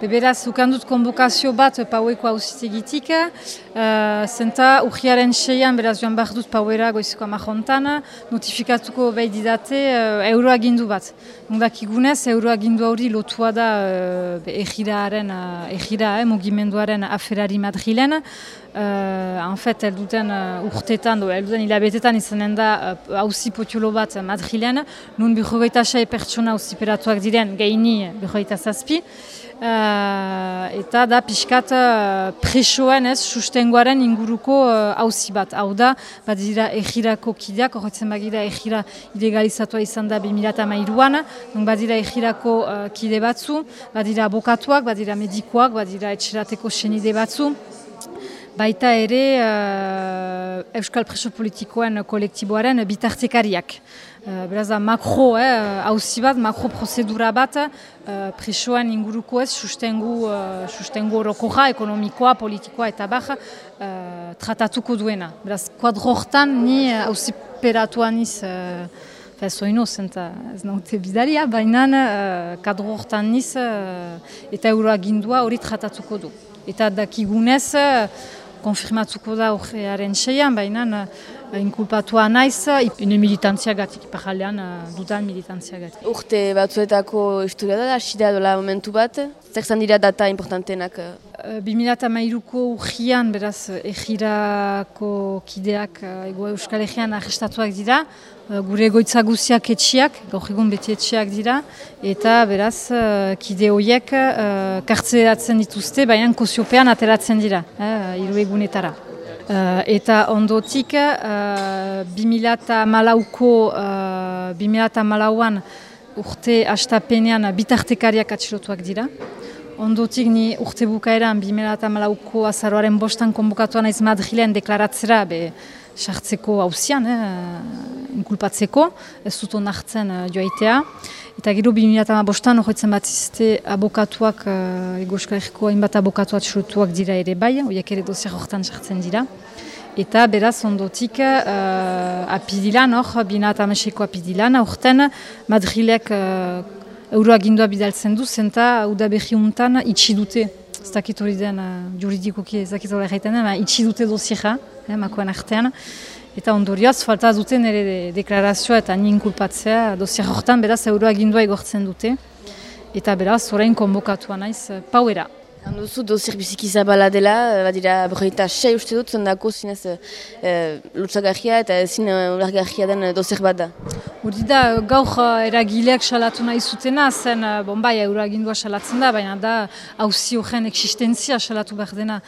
Beraz, ukandut konbokazio bat paueko hauzitegitik, uh, zenta urgiaren seian, beraz joan behar dut pauera goiziko amajontan, notifikatuko behi didate uh, euroagindu bat. Nundak igunez, euroagindu hori lotua da uh, egiraaren, uh, egira, eh, mugimenduaren aferari Madrilen. Uh, en fet, elduten uh, urtetan, do, elduten hilabetetan izanen da hauzi uh, potiolo bat Madrilen, nun bihogeita sei pertsona hauziperatuak diren, geini bihogeita zazpi, Uh, eta da pixkat uh, presoen ez sustengoaren inguruko hauzi uh, bat. Hau da, bat dira egirako kideak, horretzen bagira egira ilegalizatua izan da 2008an, bat dira egirako uh, kide batzu, bat dira abokatuak, bat dira medikoak, bat dira etxerateko senide batzu, baita ere uh, Euskal Preso Politikoen kolektiboaren bitartekariak. Uh, beraz da makro, hauzi eh, bat, makro prozedura bat, uh, presoan inguruko ez, sustengu, uh, sustengu ekonomikoa, politikoa eta bax, uh, tratatuko duena. Beraz, kuadro hortan ni hauzi uh, peratuan iz, uh, ez oino zenta ez naute bidalia, baina uh, kadro niz uh, eta euroagindua hori tratatuko du. Eta dakigunez, uh, konfirmatuko da horrearen seian, baina inkulpatua naiz, ine militantzia gatik, iparaldean dudan militantzia gatik. Urte batzuetako historia da, asida dola momentu bat, zer zan dira data importantenak? 2008ko urgian, beraz, egirako kideak ego Euskal Egean arrestatuak dira, gure egoitza guziak etxiak, gaur egun beti etxiak dira, eta beraz, kide horiek kartzeratzen dituzte, baina koziopean ateratzen dira, eh, iru egunetara. Uh, eta ondotik, uh, 2008ko, uh, 2008an urte astapenean bitartekariak atxilotuak dira. Ondotik ni urte bukaeran 2008ko azaroaren bostan konbokatuan naiz Madrilen deklaratzera be sartzeko hausian, eh, inkulpatzeko, ez dut onartzen uh, joaitea. Eta gero 2008an horretzen bat izte abokatuak, uh, ego hainbat abokatuak txurutuak dira ere bai, horiek ere dozia horretan sartzen dira. Eta beraz ondotik uh, apidilan, hor, bina eta ameseko apidilan, horretan Madrilek uh, euroagindua bidaltzen du, zenta uda behi untan itxi dute, ez dakit hori den uh, juridikoki ez dakit hori egiten den, itxi dute dozieja, eh, makoen artean. Eta ondorioz, falta duten ere de deklarazioa eta nien kulpatzea, dozia horretan beraz euroagindua igortzen dute. Eta beraz, orain konbokatua naiz, pauera. Handuzu dozier biziki zabala dela, eh, badira berroita sei uste dut, zendako zinez e, eta ezin ulargarria den dozier bat da. Hori da, gaur eragileak salatu nahi zutena, zen, bon bai, euragindua salatzen da, baina da, hauzi horren existentzia salatu behar dena.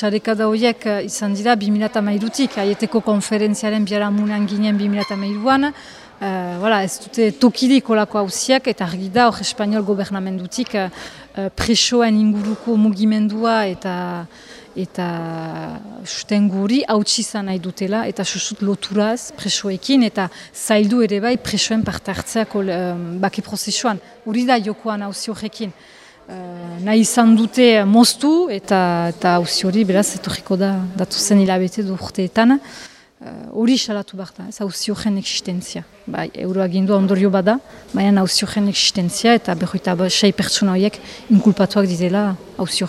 Xarekada horiek izan dira 2008-tik, aieteko konferentziaren biara munean ginen 2008an, Uh, voilà, ez dute tokidik olako hauziak eta argi da hor espanol gobernamendutik uh, presoen inguruko mugimendua eta eta sustenguri hautsi izan nahi dutela eta susut loturaz presoekin eta zaildu ere bai presoen parte hartzeako uh, baki prozesuan. Hori da jokoan hauzi horrekin. Uh, nahi izan dute moztu eta hauzi hori beraz etorriko da datu zen hilabete du urteetan. Hori uh, salatu behar da, ez hauzio gen existentzia. Bai, euroagindua ondorio bada, baina hauzio gen existentzia eta behoita sei pertsona horiek inkulpatuak didela hauzio